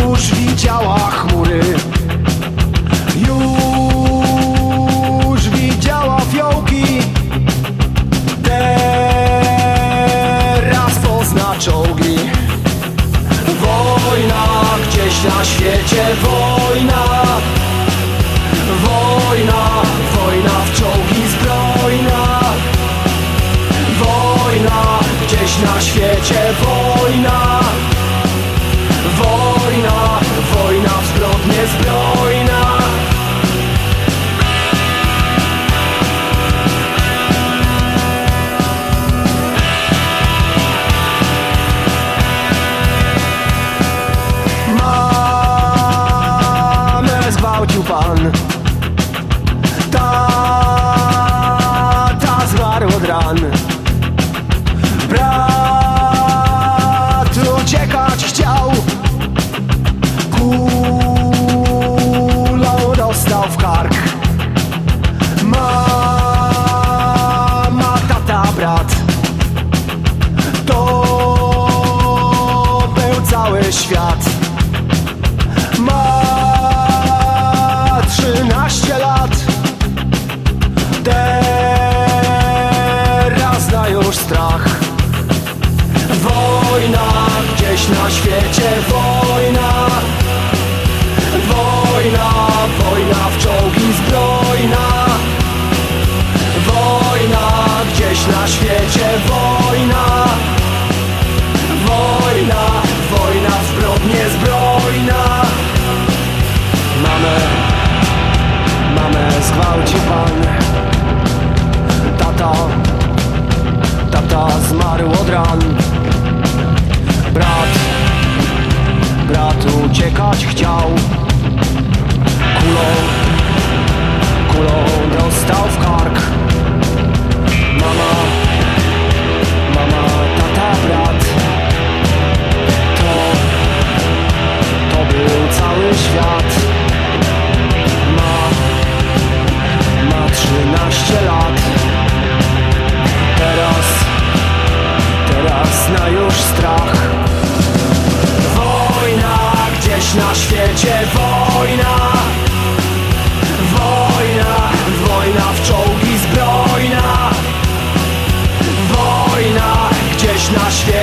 Już widziała chmury. Już widziała fiołki. Teraz pozna czołgi. Wojna gdzieś na świecie Wojna. Wojna Wojna w czołgi zbrojna. Wojna gdzieś na świecie pan Tata zmarł od ran. Brat uciekać chciał. Kulą dostał w kark. Mama, tata, brat. To był cały świat na świecie Wojna. Wojna, wojna w czołgi zbrojna. Wojna gdzieś na świecie Wojna. Wojna, wojna w zbrodnie zbrojna. Mamę, mamę zgwałcił pan. Tata, tata zmarł od ran uciekać chciał. Kulą, kulą dostał w kark. Mama, mama, tata, brat. To, to był cały świat. Ma, ma 13 lat. Teraz, teraz zna już strach świecie, wojna Wojna, wojna w czołgi zbrojna. Wojna gdzieś na świecie,